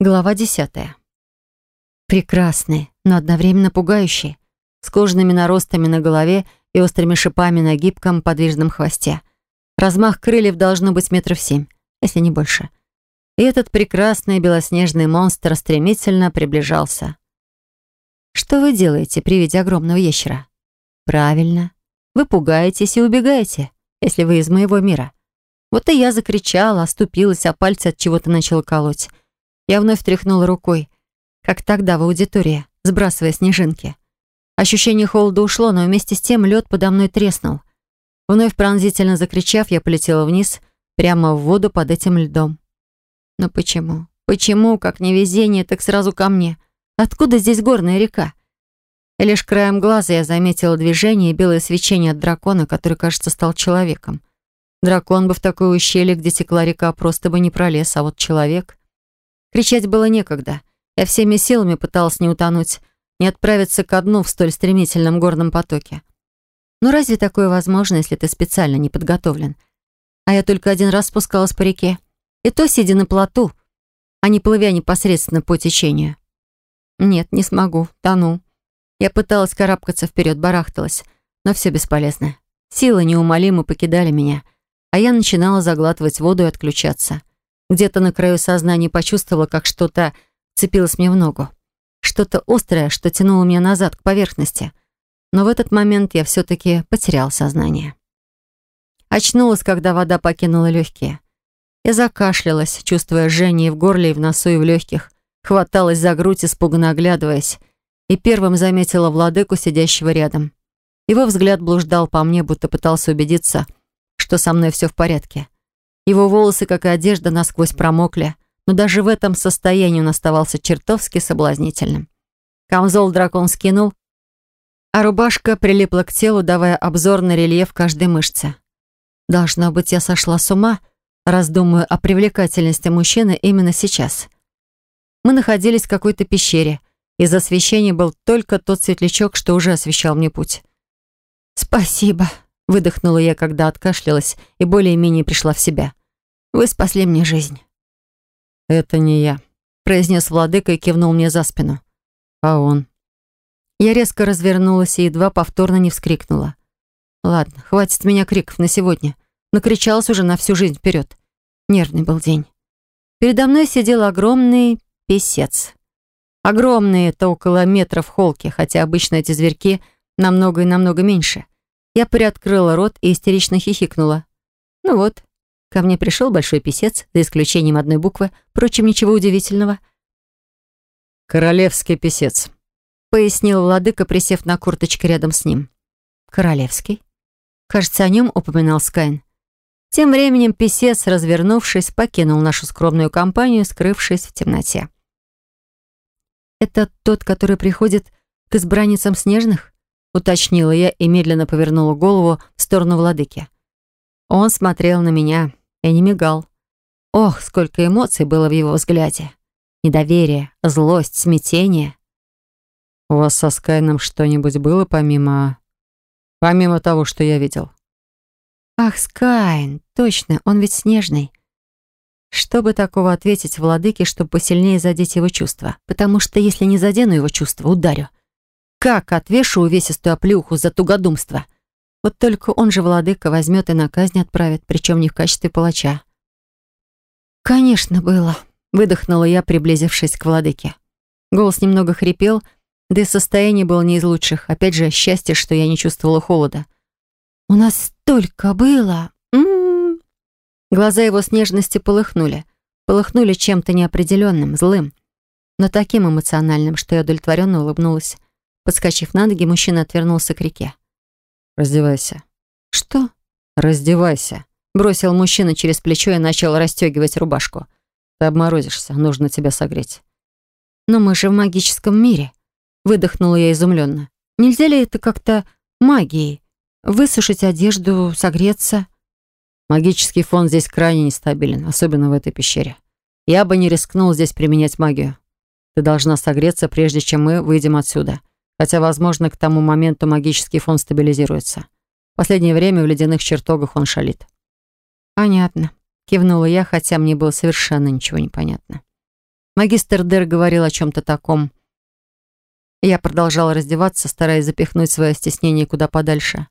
Глава десятая. Прекрасные, но одновременно пугающие, с кожаными наростами на голове и острыми шипами на гибком подвижном хвосте. Размах крыльев должно быть метров семь, если не больше. И этот прекрасный белоснежный монстр стремительно приближался. Что вы делаете при виде огромного ящера? Правильно. Вы пугаетесь и убегаете, если вы из моего мира. Вот и я закричала, оступилась, а пальцы от чего-то начала колоть. Я вновь тряхнула рукой, как тогда в аудитории, сбрасывая снежинки. Ощущение холода ушло, но вместе с тем лед подо мной треснул. Вновь пронзительно закричав, я полетела вниз, прямо в воду под этим льдом. Но почему? Почему, как невезение, так сразу ко мне? Откуда здесь горная река? И лишь краем глаза я заметила движение и белое свечение от дракона, который, кажется, стал человеком. Дракон бы в такое ущелье, где текла река, просто бы не пролез, а вот человек... Кричать было некогда. Я всеми силами пыталась не утонуть, не отправиться ко дну в столь стремительном горном потоке. Но разве такое возможно, если ты специально не подготовлен? А я только один раз спускалась по реке. И то сидя на плоту, а не плывя непосредственно по течению. Нет, не смогу, тону. Я пыталась карабкаться вперед, барахталась, но все бесполезно. Силы неумолимо покидали меня, а я начинала заглатывать воду и отключаться. Где-то на краю сознания почувствовала, как что-то цепилось мне в ногу. Что-то острое, что тянуло меня назад, к поверхности. Но в этот момент я все-таки потерял сознание. Очнулась, когда вода покинула легкие. Я закашлялась, чувствуя жжение в горле, и в носу, и в легких. Хваталась за грудь, испуганно оглядываясь. И первым заметила владыку, сидящего рядом. Его взгляд блуждал по мне, будто пытался убедиться, что со мной все в порядке. Его волосы, как и одежда, насквозь промокли, но даже в этом состоянии он оставался чертовски соблазнительным. Камзол дракон скинул, а рубашка прилипла к телу, давая обзор на рельеф каждой мышцы. Должно быть, я сошла с ума, раздумывая о привлекательности мужчины именно сейчас. Мы находились в какой-то пещере. Из освещения был только тот светлячок, что уже освещал мне путь. «Спасибо», — выдохнула я, когда откашлялась и более-менее пришла в себя. Вы спасли мне жизнь». «Это не я», — произнес владыка и кивнул мне за спину. «А он?» Я резко развернулась и едва повторно не вскрикнула. «Ладно, хватит меня криков на сегодня. Накричалась уже на всю жизнь вперед. Нервный был день. Передо мной сидел огромный песец. Огромный, это около метра в холке, хотя обычно эти зверьки намного и намного меньше. Я приоткрыла рот и истерично хихикнула. Ну вот, Ко мне пришел большой писец, за исключением одной буквы, впрочем, ничего удивительного. «Королевский писец», — пояснил владыка, присев на курточке рядом с ним. «Королевский?» Кажется, о нем упоминал Скайн. Тем временем писец, развернувшись, покинул нашу скромную компанию, скрывшись в темноте. «Это тот, который приходит к избранницам снежных?» — уточнила я и медленно повернула голову в сторону владыки. Он смотрел на меня, и не мигал. Ох, сколько эмоций было в его взгляде. Недоверие, злость, смятение. «У вас со Скайном что-нибудь было помимо... помимо того, что я видел?» «Ах, Скайн, точно, он ведь снежный». Что бы такого ответить владыке, чтобы посильнее задеть его чувства? Потому что если не задену его чувства, ударю. Как отвешу увесистую оплюху за тугодумство?» Вот только он же владыка возьмет и на казнь отправит, причем не в качестве палача. «Конечно, было», — выдохнула я, приблизившись к владыке. Голос немного хрипел, да и состояние было не из лучших. Опять же, счастье, что я не чувствовала холода. «У нас столько было!» М -м -м. Глаза его с нежности полыхнули. Полыхнули чем-то неопределенным, злым, но таким эмоциональным, что я удовлетворенно улыбнулась. Подскочив на ноги, мужчина отвернулся к реке. «Раздевайся». «Что?» «Раздевайся», — бросил мужчина через плечо и начал расстегивать рубашку. «Ты обморозишься, нужно тебя согреть». «Но мы же в магическом мире», — выдохнула я изумленно. «Нельзя ли это как-то магией? Высушить одежду, согреться?» «Магический фон здесь крайне нестабилен, особенно в этой пещере. Я бы не рискнул здесь применять магию. Ты должна согреться, прежде чем мы выйдем отсюда. Хотя, возможно, к тому моменту магический фон стабилизируется. В последнее время в ледяных чертогах он шалит. «Понятно», — кивнула я, хотя мне было совершенно ничего не понятно. Магистр Дер говорил о чем-то таком. Я продолжала раздеваться, стараясь запихнуть свое стеснение куда подальше.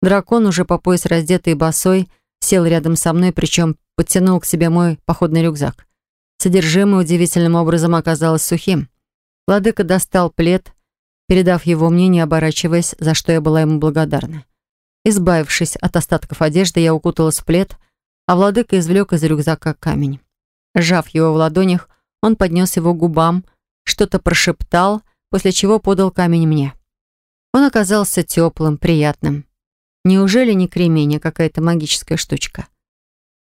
Дракон, уже по пояс раздетый и босой, сел рядом со мной, причем подтянул к себе мой походный рюкзак. Содержимое удивительным образом оказалось сухим. Владыка достал плед, передав его мне, не оборачиваясь, за что я была ему благодарна. Избавившись от остатков одежды, я укуталась в плед, а владыка извлек из рюкзака камень. Сжав его в ладонях, он поднес его к губам, что-то прошептал, после чего подал камень мне. Он оказался теплым, приятным. Неужели не кремень, а какая-то магическая штучка?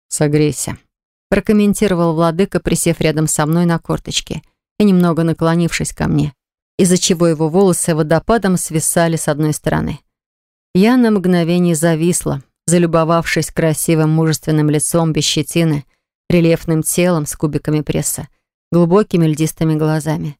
«Согрейся», — прокомментировал владыка, присев рядом со мной на корточке и немного наклонившись ко мне, из-за чего его волосы водопадом свисали с одной стороны. Я на мгновение зависла, залюбовавшись красивым мужественным лицом без щетины, рельефным телом с кубиками пресса, глубокими льдистыми глазами.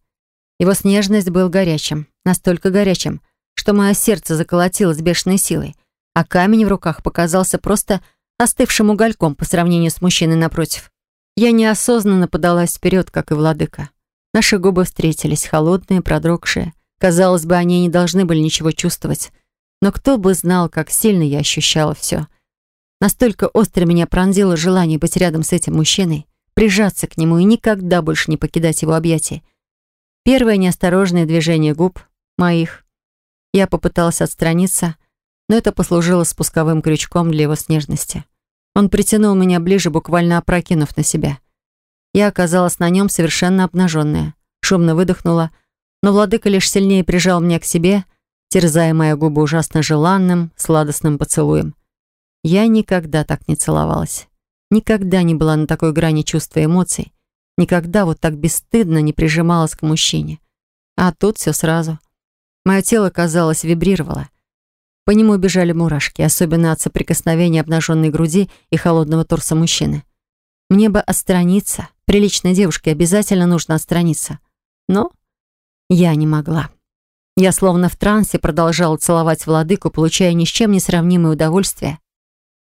Его снежность был горячим, настолько горячим, что мое сердце заколотилось бешеной силой, а камень в руках показался просто остывшим угольком по сравнению с мужчиной напротив. Я неосознанно подалась вперед, как и владыка. Наши губы встретились, холодные, продрогшие. Казалось бы, они не должны были ничего чувствовать. Но кто бы знал, как сильно я ощущала все. Настолько остро меня пронзило желание быть рядом с этим мужчиной, прижаться к нему и никогда больше не покидать его объятия. Первое неосторожное движение губ моих. Я попыталась отстраниться, но это послужило спусковым крючком для его снежности. Он притянул меня ближе, буквально опрокинув на себя. Я оказалась на нем совершенно обнаженная. Шумно выдохнула, но владыка лишь сильнее прижал меня к себе — терзая мои губы ужасно желанным, сладостным поцелуем. Я никогда так не целовалась. Никогда не была на такой грани чувств и эмоций. Никогда вот так бесстыдно не прижималась к мужчине. А тут все сразу. Мое тело, казалось, вибрировало. По нему бежали мурашки, особенно от соприкосновения обнаженной груди и холодного торса мужчины. Мне бы отстраниться. Приличной девушке обязательно нужно отстраниться. Но я не могла. Я словно в трансе продолжала целовать владыку, получая ни с чем не сравнимое удовольствие.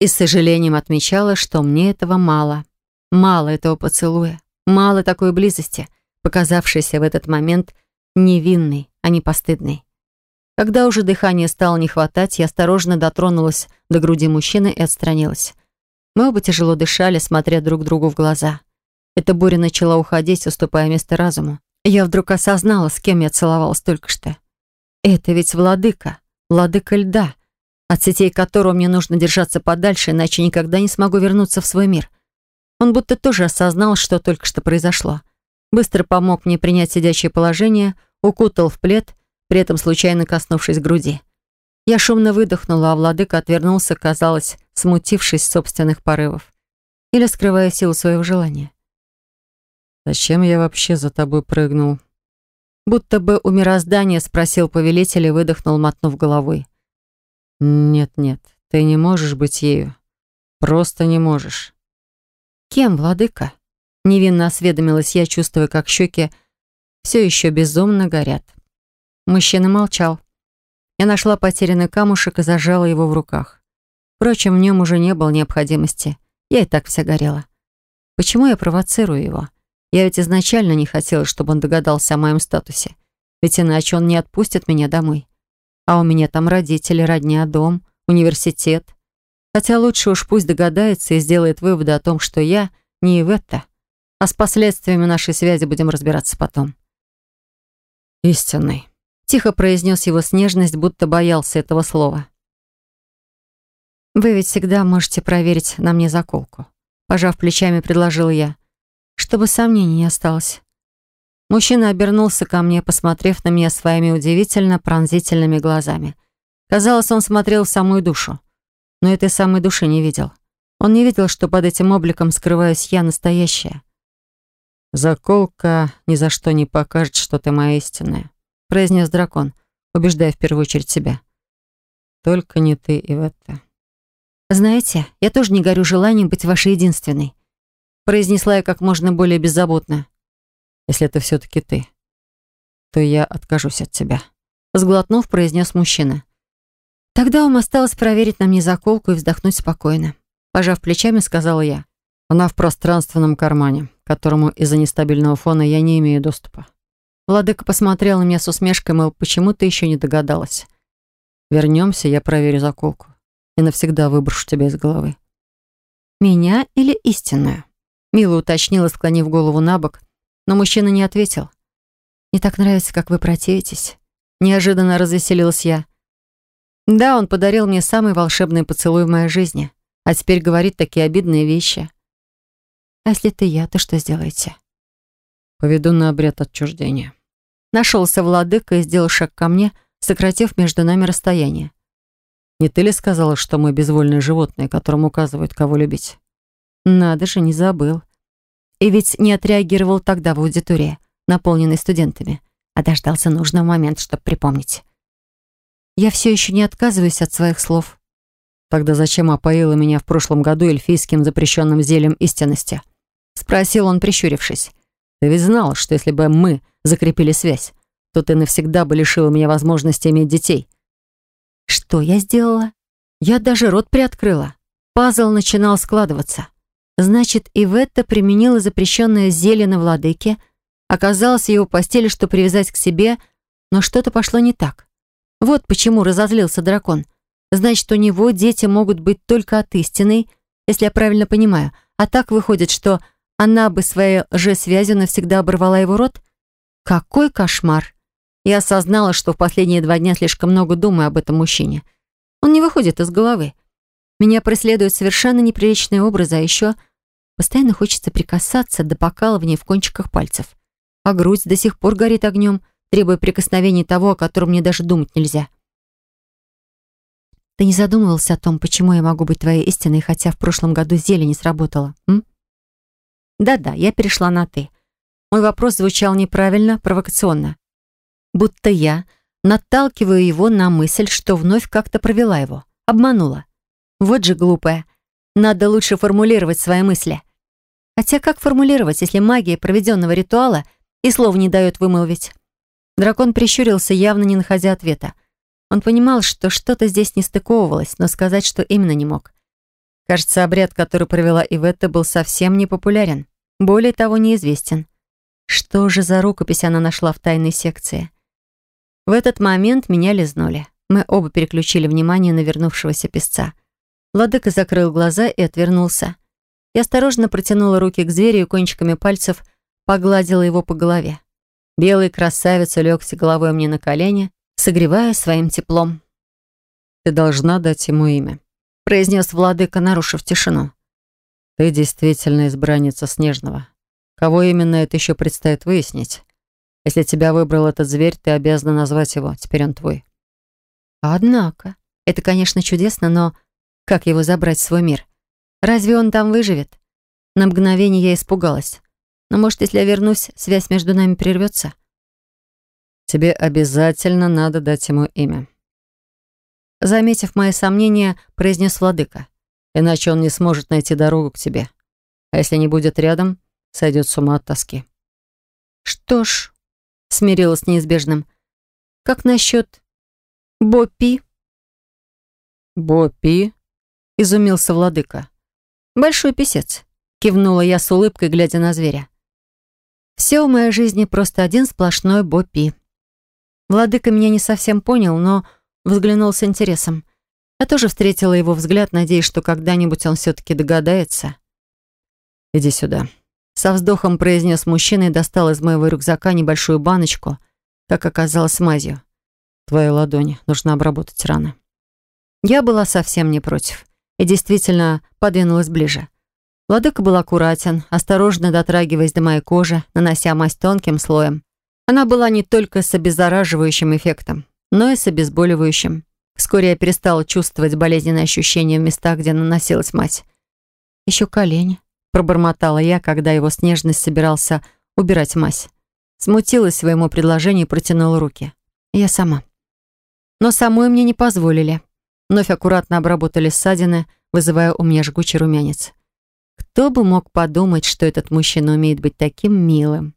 И с сожалением отмечала, что мне этого мало. Мало этого поцелуя. Мало такой близости, показавшейся в этот момент невинной, а не постыдной. Когда уже дыхания стало не хватать, я осторожно дотронулась до груди мужчины и отстранилась. Мы оба тяжело дышали, смотря друг другу в глаза. Эта буря начала уходить, уступая место разуму. Я вдруг осознала, с кем я целовалась только что. Это ведь владыка, владыка льда, от сетей которого мне нужно держаться подальше, иначе никогда не смогу вернуться в свой мир. Он будто тоже осознал, что только что произошло. Быстро помог мне принять сидячее положение, укутал в плед, при этом случайно коснувшись груди. Я шумно выдохнула, а владыка отвернулся, казалось, смутившись собственных порывов. Или скрывая силу своего желания. «Зачем я вообще за тобой прыгнул?» Будто бы у мироздания спросил повелитель и выдохнул, мотнув головой. «Нет-нет, ты не можешь быть ею. Просто не можешь». «Кем, владыка?» Невинно осведомилась я, чувствуя, как щеки все еще безумно горят. Мужчина молчал. Я нашла потерянный камушек и зажала его в руках. Впрочем, в нем уже не было необходимости. Я и так вся горела. Почему я провоцирую его? Я ведь изначально не хотела, чтобы он догадался о моем статусе. Ведь иначе он не отпустит меня домой. А у меня там родители, родня, дом, университет. Хотя лучше уж пусть догадается и сделает выводы о том, что я не Иветта. А с последствиями нашей связи будем разбираться потом. «Истинный», — тихо произнес его с нежность, будто боялся этого слова. «Вы ведь всегда можете проверить на мне заколку», — пожав плечами, предложил я чтобы сомнений не осталось. Мужчина обернулся ко мне, посмотрев на меня своими удивительно пронзительными глазами. Казалось, он смотрел в самую душу. Но этой самой души не видел. Он не видел, что под этим обликом скрываюсь я настоящая. «Заколка ни за что не покажет, что ты моя истинная», произнес дракон, убеждая в первую очередь себя. «Только не ты и в это». «Знаете, я тоже не горю желанием быть вашей единственной произнесла я как можно более беззаботно. «Если это все-таки ты, то я откажусь от тебя», сглотнув, произнес мужчина. Тогда вам осталось проверить на мне заколку и вздохнуть спокойно. Пожав плечами, сказала я. Она в пространственном кармане, к которому из-за нестабильного фона я не имею доступа. Владыка посмотрел на меня с усмешкой, мол, почему ты еще не догадалась. Вернемся, я проверю заколку. И навсегда выброшу тебя из головы. Меня или истинную? Мила уточнила, склонив голову на бок, но мужчина не ответил. «Не так нравится, как вы противитесь». Неожиданно развеселилась я. Да, он подарил мне самый волшебный поцелуй в моей жизни, а теперь говорит такие обидные вещи. А если ты я, то что сделаете? Поведу на обряд отчуждения. Нашелся владыка и сделал шаг ко мне, сократив между нами расстояние. Не ты ли сказала, что мы безвольные животные, которым указывают, кого любить? Надо же, не забыл. И ведь не отреагировал тогда в аудитории, наполненной студентами, а дождался нужного момента, чтобы припомнить. Я все еще не отказываюсь от своих слов. Тогда зачем опоила меня в прошлом году эльфийским запрещенным зельем истинности? Спросил он, прищурившись. Ты ведь знал, что если бы мы закрепили связь, то ты навсегда бы лишила меня возможности иметь детей. Что я сделала? Я даже рот приоткрыла. Пазл начинал складываться. Значит, и в это применила запрещенное зелье на владыке, оказалось его постели, что привязать к себе, но что-то пошло не так. Вот почему разозлился дракон. Значит, у него дети могут быть только от истины, если я правильно понимаю. А так выходит, что она бы своей лжесвязью навсегда оборвала его рот? Какой кошмар! Я осознала, что в последние два дня слишком много думаю об этом мужчине. Он не выходит из головы. Меня преследуют совершенно неприличные образы, а еще постоянно хочется прикасаться до покалывания в кончиках пальцев. А грудь до сих пор горит огнем, требуя прикосновений того, о котором мне даже думать нельзя. Ты не задумывался о том, почему я могу быть твоей истиной, хотя в прошлом году зелье не сработало, м? Да-да, я перешла на «ты». Мой вопрос звучал неправильно, провокационно. Будто я наталкиваю его на мысль, что вновь как-то провела его, обманула. Вот же глупая. Надо лучше формулировать свои мысли. Хотя как формулировать, если магия проведенного ритуала и слов не дает вымолвить? Дракон прищурился, явно не находя ответа. Он понимал, что что-то здесь не стыковывалось, но сказать, что именно не мог. Кажется, обряд, который провела Иветта, был совсем не популярен. Более того, неизвестен. Что же за рукопись она нашла в тайной секции? В этот момент меня лизнули. Мы оба переключили внимание на вернувшегося песца. Владыка закрыл глаза и отвернулся. Я осторожно протянула руки к зверю и кончиками пальцев погладила его по голове. Белый красавец улегся головой мне на колени, согревая своим теплом. «Ты должна дать ему имя», — произнес владыка, нарушив тишину. «Ты действительно избранница Снежного. Кого именно это еще предстоит выяснить. Если тебя выбрал этот зверь, ты обязана назвать его. Теперь он твой». «Однако, это, конечно, чудесно, но как его забрать в свой мир? Разве он там выживет?» На мгновение я испугалась. Но, может, если я вернусь, связь между нами прервется? Тебе обязательно надо дать ему имя. Заметив мои сомнения, произнес владыка. Иначе он не сможет найти дорогу к тебе. А если не будет рядом, сойдет с ума от тоски. Что ж, смирилась с неизбежным. Как насчет Бопи? Бопи? Изумился владыка. Большой писец. Кивнула я с улыбкой, глядя на зверя. Все в моей жизни просто один сплошной Бопи. Владыка меня не совсем понял, но взглянул с интересом. Я тоже встретила его взгляд, надеясь, что когда-нибудь он все-таки догадается. «Иди сюда», — со вздохом произнес мужчина и достал из моего рюкзака небольшую баночку, как оказалось, мазью. «Твоя ладонь, нужно обработать раны». Я была совсем не против и действительно подвинулась ближе. Владыка был аккуратен, осторожно дотрагиваясь до моей кожи, нанося мазь тонким слоем. Она была не только с обеззараживающим эффектом, но и с обезболивающим. Вскоре я перестала чувствовать болезненные ощущения в местах, где наносилась мазь. «Еще колени», — пробормотала я, когда его снежность собирался убирать мазь. Смутилась своему предложению и протянула руки. Я сама. Но самой мне не позволили. Вновь аккуратно обработали ссадины, вызывая у меня жгучий румянец. Кто бы мог подумать, что этот мужчина умеет быть таким милым.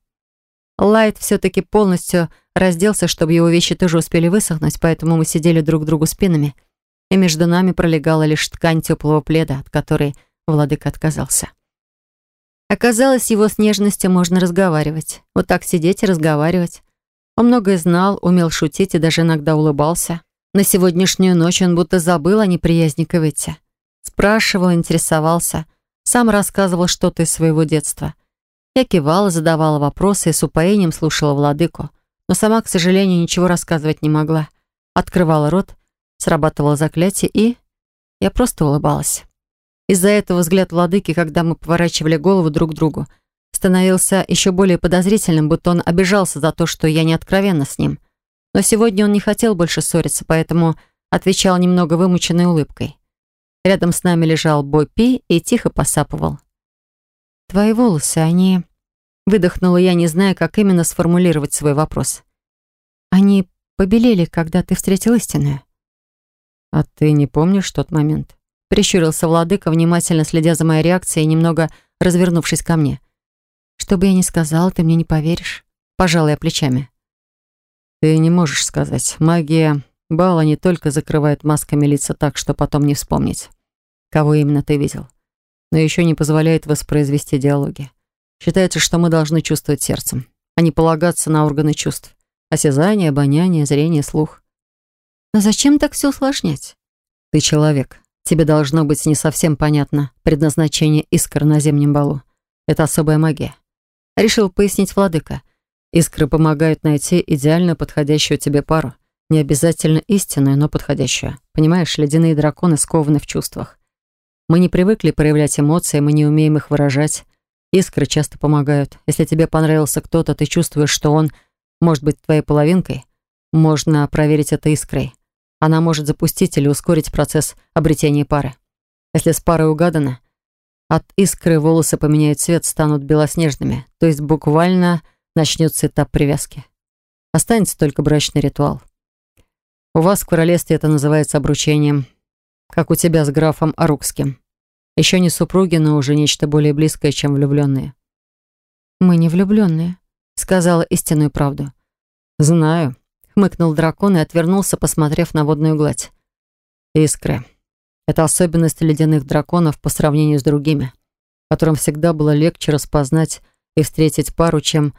Лайт все-таки полностью разделся, чтобы его вещи тоже успели высохнуть, поэтому мы сидели друг к другу спинами, и между нами пролегала лишь ткань теплого пледа, от которой владыка отказался. Оказалось, его с нежностью можно разговаривать. Вот так сидеть и разговаривать. Он многое знал, умел шутить и даже иногда улыбался. На сегодняшнюю ночь он будто забыл о неприязни к Ивете. Спрашивал, интересовался, сам рассказывал что-то из своего детства. Я кивала, задавала вопросы и с упоением слушала владыку, но сама, к сожалению, ничего рассказывать не могла. Открывала рот, срабатывало заклятие и... Я просто улыбалась. Из-за этого взгляд владыки, когда мы поворачивали голову друг к другу, становился еще более подозрительным, будто он обижался за то, что я не откровенна с ним. Но сегодня он не хотел больше ссориться, поэтому отвечал немного вымученной улыбкой. Рядом с нами лежал Боппи и тихо посапывал. «Твои волосы, они...» Выдохнула я, не зная, как именно сформулировать свой вопрос. «Они побелели, когда ты встретил истинную?» «А ты не помнишь тот момент?» Прищурился владыка, внимательно следя за моей реакцией немного развернувшись ко мне. «Что бы я ни сказал, ты мне не поверишь?» Пожалуй, плечами. «Ты не можешь сказать. Магия Бала не только закрывает масками лица так, что потом не вспомнить, кого именно ты видел, но еще не позволяет воспроизвести диалоги. Считается, что мы должны чувствовать сердцем, а не полагаться на органы чувств. Осязание, обоняние, зрение, слух. Но зачем так все усложнять? Ты человек. Тебе должно быть не совсем понятно предназначение искр на зимнем балу. Это особая магия. Решил пояснить владыка. Искры помогают найти идеально подходящую тебе пару. Не обязательно истинную, но подходящую. Понимаешь, ледяные драконы скованы в чувствах. Мы не привыкли проявлять эмоции, мы не умеем их выражать. Искры часто помогают. Если тебе понравился кто-то, ты чувствуешь, что он может быть твоей половинкой, можно проверить это искрой. Она может запустить или ускорить процесс обретения пары. Если с парой угадано, от искры волосы поменяют цвет, станут белоснежными, то есть буквально начнется этап привязки. Останется только брачный ритуал. У вас в королевстве это называется обручением, как у тебя с графом Арукским. Еще не супруги, но уже нечто более близкое, чем влюбленные. «Мы не влюбленные», — сказала истинную правду. «Знаю», хмыкнул дракон и отвернулся, посмотрев на водную гладь. Искры. Это особенность ледяных драконов по сравнению с другими, которым всегда было легче распознать и встретить пару, чем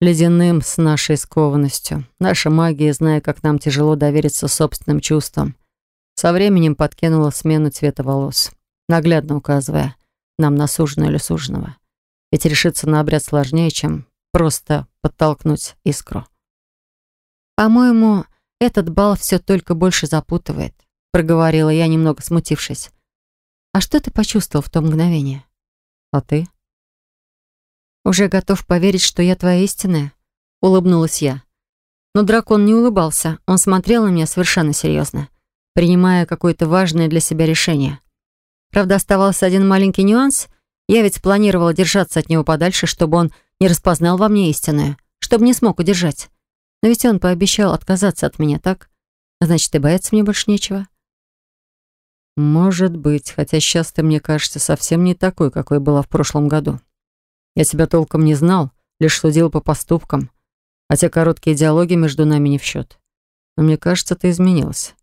ледяным с нашей скованностью. Наша магия, зная, как нам тяжело довериться собственным чувствам, со временем подкинула смену цвета волос, наглядно указывая нам на суженого или суженого. Ведь решиться на обряд сложнее, чем просто подтолкнуть искру. «По-моему, этот бал все только больше запутывает», проговорила я, немного смутившись. «А что ты почувствовал в то мгновение?» «А ты?» «Уже готов поверить, что я твоя истинная?» улыбнулась я. Но дракон не улыбался, он смотрел на меня совершенно серьезно, принимая какое-то важное для себя решение. Правда, оставался один маленький нюанс. Я ведь планировала держаться от него подальше, чтобы он не распознал во мне истинную, чтобы не смог удержать. Но ведь он пообещал отказаться от меня, так? Значит, и бояться мне больше нечего. Может быть, хотя сейчас ты, мне кажется, совсем не такой, какой была в прошлом году. Я тебя толком не знал, лишь судил по поступкам, а те короткие диалоги между нами не в счет. Но мне кажется, ты изменилась.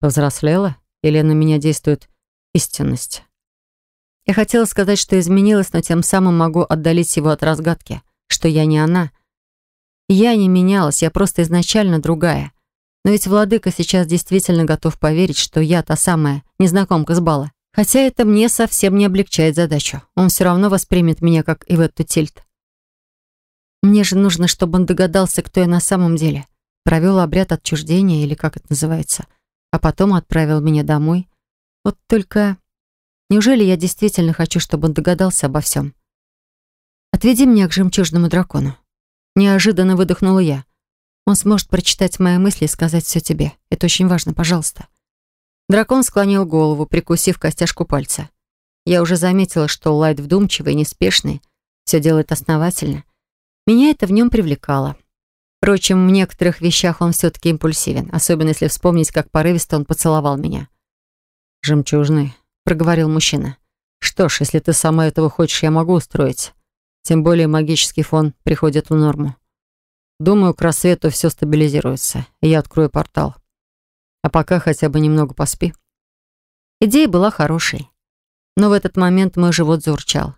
Повзрослела или на меня действует истинность? Я хотела сказать, что изменилась, но тем самым могу отдалить его от разгадки, что я не она, я не менялась, я просто изначально другая. Но ведь владыка сейчас действительно готов поверить, что я та самая незнакомка с бала. Хотя это мне совсем не облегчает задачу. Он все равно воспримет меня, как и в эту тильт. Мне же нужно, чтобы он догадался, кто я на самом деле. Провел обряд отчуждения, или как это называется. А потом отправил меня домой. Вот только... Неужели я действительно хочу, чтобы он догадался обо всем? Отведи меня к жемчужному дракону. Неожиданно выдохнула я. Он сможет прочитать мои мысли и сказать все тебе. Это очень важно, пожалуйста. Дракон склонил голову, прикусив костяшку пальца. Я уже заметила, что Лайт вдумчивый, неспешный, все делает основательно. Меня это в нем привлекало. Впрочем, в некоторых вещах он все-таки импульсивен, особенно если вспомнить, как порывисто он поцеловал меня. «Жемчужный», — проговорил мужчина. «Что ж, если ты сама этого хочешь, я могу устроить. Тем более магический фон приходит в норму. Думаю, к рассвету все стабилизируется, и я открою портал. А пока хотя бы немного поспи. Идея была хорошей. Но в этот момент мой живот заурчал.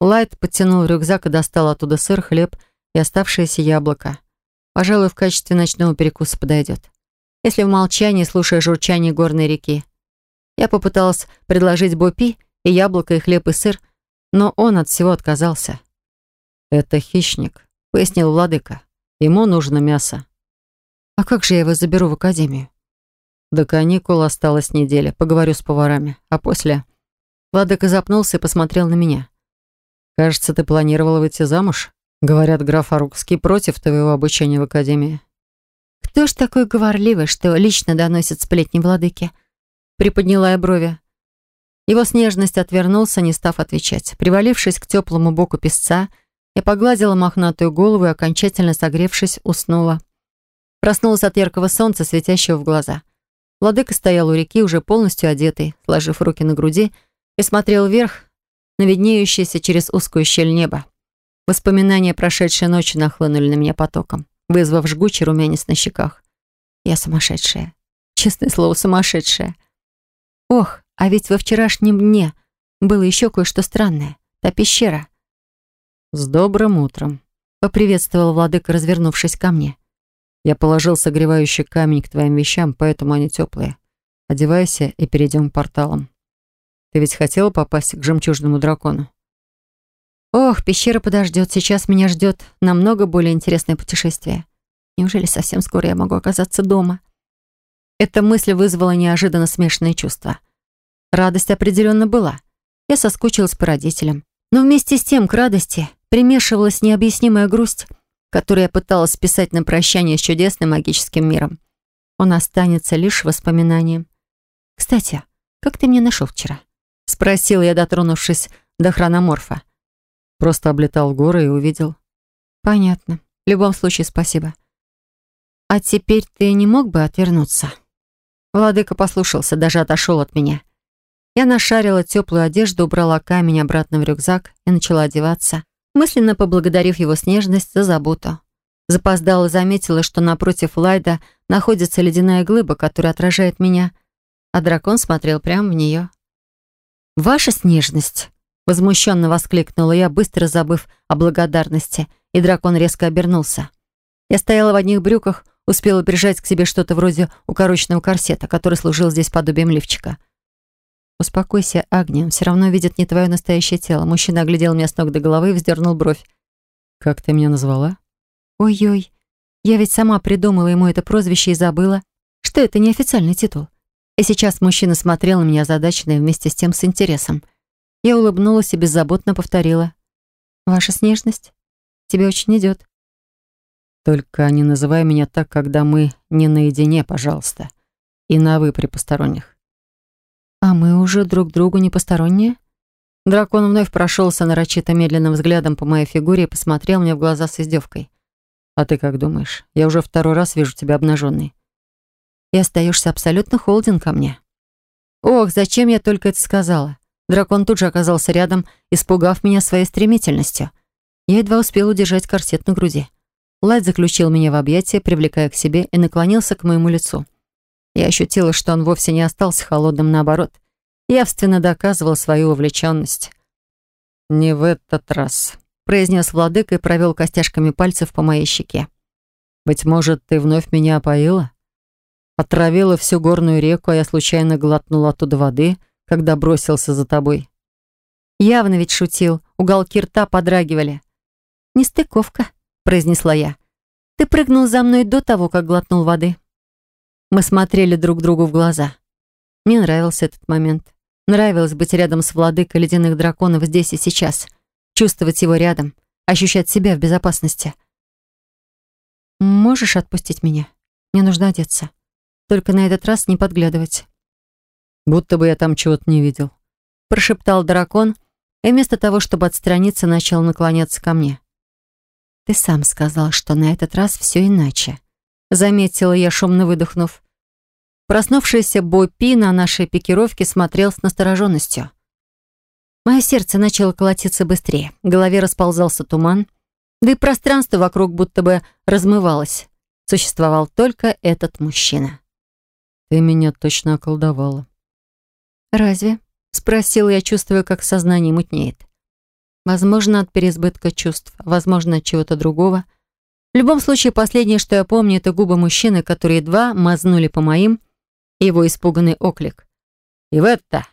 Лайт подтянул рюкзак и достал оттуда сыр, хлеб и оставшееся яблоко. Пожалуй, в качестве ночного перекуса подойдет. Если в молчании, слушая журчание горной реки. Я попыталась предложить Бопи и яблоко, и хлеб, и сыр, но он от всего отказался. «Это хищник», — пояснил владыка. «Ему нужно мясо». «А как же я его заберу в академию?» До каникул осталась неделя. Поговорю с поварами. А после... Владыка запнулся и посмотрел на меня. «Кажется, ты планировала выйти замуж?» Говорят, граф Арукский против твоего обучения в академии. «Кто ж такой говорливый, что лично доносит сплетни владыки?» Приподняла я брови. Его снежность отвернулся, не став отвечать. Привалившись к теплому боку песца, я погладила мохнатую голову и, окончательно согревшись, уснула. Проснулась от яркого солнца, светящего в глаза. Владыка стоял у реки, уже полностью одетый, сложив руки на груди, и смотрел вверх на виднеющееся через узкую щель неба. Воспоминания прошедшей ночи нахлынули на меня потоком, вызвав жгучий румянец на щеках. Я сумасшедшая. Честное слово, сумасшедшая. Ох, а ведь во вчерашнем дне было еще кое-что странное. Та пещера. «С добрым утром», — поприветствовал владыка, развернувшись ко мне. Я положил согревающий камень к твоим вещам, поэтому они теплые. Одевайся и перейдем к порталам. Ты ведь хотела попасть к жемчужному дракону? Ох, пещера подождет. Сейчас меня ждет намного более интересное путешествие. Неужели совсем скоро я могу оказаться дома? Эта мысль вызвала неожиданно смешанные чувства. Радость определенно была. Я соскучилась по родителям. Но вместе с тем к радости примешивалась необъяснимая грусть — который я пыталась списать на прощание с чудесным магическим миром. Он останется лишь воспоминанием. «Кстати, как ты меня нашел вчера?» — спросил я, дотронувшись до хрономорфа. Просто облетал горы и увидел. «Понятно. В любом случае, спасибо. А теперь ты не мог бы отвернуться?» Владыка послушался, даже отошел от меня. Я нашарила теплую одежду, убрала камень обратно в рюкзак и начала одеваться мысленно поблагодарив его снежность за заботу. Запоздала заметила, что напротив Лайда находится ледяная глыба, которая отражает меня, а дракон смотрел прямо в нее. «Ваша снежность!» — возмущенно воскликнула я, быстро забыв о благодарности, и дракон резко обернулся. Я стояла в одних брюках, успела прижать к себе что-то вроде укороченного корсета, который служил здесь подобием лифчика — «Успокойся, Агния, он все равно видит не твое настоящее тело». Мужчина оглядел меня с ног до головы и вздернул бровь. «Как ты меня назвала?» «Ой-ой, я ведь сама придумала ему это прозвище и забыла, что это неофициальный титул». И сейчас мужчина смотрел на меня озадаченно и вместе с тем с интересом. Я улыбнулась и беззаботно повторила. «Ваша снежность тебе очень идет». «Только не называй меня так, когда мы не наедине, пожалуйста. И на «вы» при посторонних. «А мы уже друг другу не посторонние?» Дракон вновь прошелся нарочито медленным взглядом по моей фигуре и посмотрел мне в глаза с издевкой. «А ты как думаешь? Я уже второй раз вижу тебя обнаженной». «И остаешься абсолютно холден ко мне». «Ох, зачем я только это сказала?» Дракон тут же оказался рядом, испугав меня своей стремительностью. Я едва успел удержать корсет на груди. Лайт заключил меня в объятия, привлекая к себе, и наклонился к моему лицу. Я ощутила, что он вовсе не остался холодным, наоборот. Явственно доказывал свою увлеченность. «Не в этот раз», — произнес владыка и провел костяшками пальцев по моей щеке. «Быть может, ты вновь меня опоила? Отравила всю горную реку, а я случайно глотнула оттуда воды, когда бросился за тобой». Явно ведь шутил, уголки рта подрагивали. «Нестыковка», — произнесла я. «Ты прыгнул за мной до того, как глотнул воды». Мы смотрели друг другу в глаза. Мне нравился этот момент. Нравилось быть рядом с владыкой ледяных драконов здесь и сейчас. Чувствовать его рядом. Ощущать себя в безопасности. «Можешь отпустить меня? Мне нужно одеться. Только на этот раз не подглядывать». «Будто бы я там чего-то не видел», — прошептал дракон, и вместо того, чтобы отстраниться, начал наклоняться ко мне. «Ты сам сказал, что на этот раз все иначе», заметила я, шумно выдохнув. Проснувшийся Бопи на нашей пикировке смотрел с настороженностью. Мое сердце начало колотиться быстрее, в голове расползался туман, да и пространство вокруг будто бы размывалось. Существовал только этот мужчина. «Ты меня точно околдовала». «Разве?» — спросила я, чувствуя, как сознание мутнеет. Возможно, от переизбытка чувств, возможно, от чего-то другого. В любом случае, последнее, что я помню, это губы мужчины, которые едва мазнули по моим, и его испуганный оклик. «Иветта!»